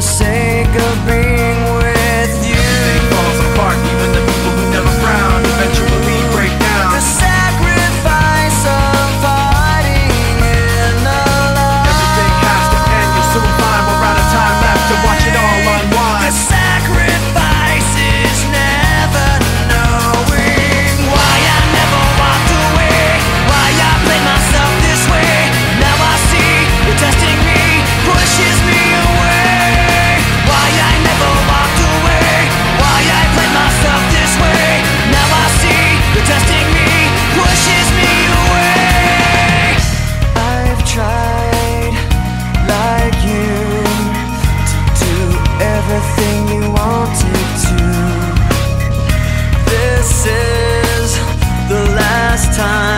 sake of being you wanted to. This is the last time.